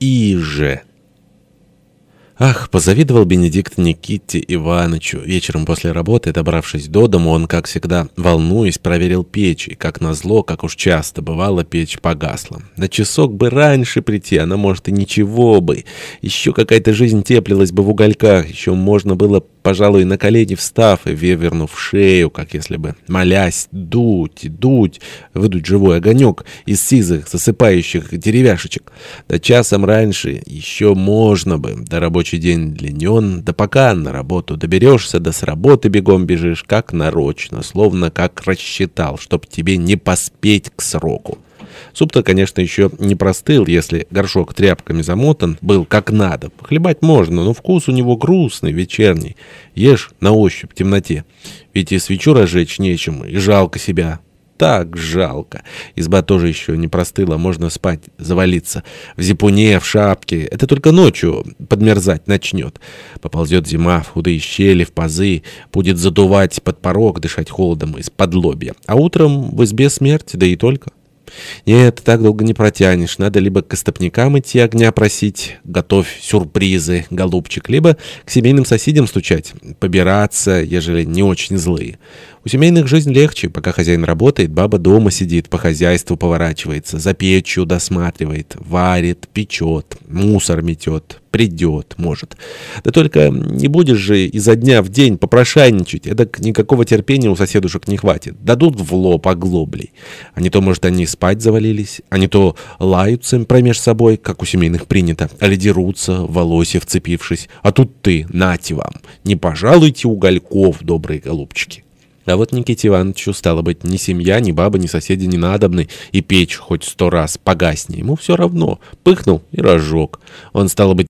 иже. Ах, позавидовал Бенедикт Никитте Иванычу. Вечером после работы, добравшись до дому, он, как всегда, волнуясь, проверил печь, и, как назло, как уж часто бывало, печь погасла. На часок бы раньше прийти, она, может, и ничего бы. Еще какая-то жизнь теплилась бы в угольках, еще можно было пожалуй, на колени встав и вывернув шею, как если бы, молясь, дуть, дуть, выдуть живой огонек из сизых, засыпающих деревяшечек. Да часом раньше еще можно бы, да рабочий день длинен, да пока на работу доберешься, да с работы бегом бежишь, как нарочно, словно как рассчитал, чтоб тебе не поспеть к сроку. Суп-то, конечно, еще не простыл, если горшок тряпками замотан, был как надо. Хлебать можно, но вкус у него грустный, вечерний. Ешь на ощупь в темноте. Ведь и свечу разжечь нечем, и жалко себя. Так жалко. Изба тоже еще не простыла, можно спать, завалиться. В зипуне, в шапке. Это только ночью подмерзать начнет. Поползет зима в худые щели, в пазы. Будет задувать под порог, дышать холодом из-под лобья. А утром в избе смерть, да и только. Нет, так долго не протянешь. Надо либо к истопникам идти огня просить, готовь сюрпризы, голубчик, либо к семейным соседям стучать, побираться, ежели не очень злые. У семейных жизнь легче. Пока хозяин работает, баба дома сидит, по хозяйству поворачивается, за печью досматривает, варит, печет, мусор метет, придет, может. Да только не будешь же изо дня в день попрошайничать, эдак никакого терпения у соседушек не хватит. Дадут в лоб оглоблей. А не то, может, они спать завалились, а не то лаются промеж собой, как у семейных принято, а дерутся, волосе вцепившись. А тут ты, нате вам, не пожалуйте угольков, добрые голубчики. А вот Никите Ивановичу, стало быть, ни семья, ни баба, ни соседи не надобны, и печь хоть сто раз погасни. Ему все равно. Пыхнул и разжег. Он, стало быть,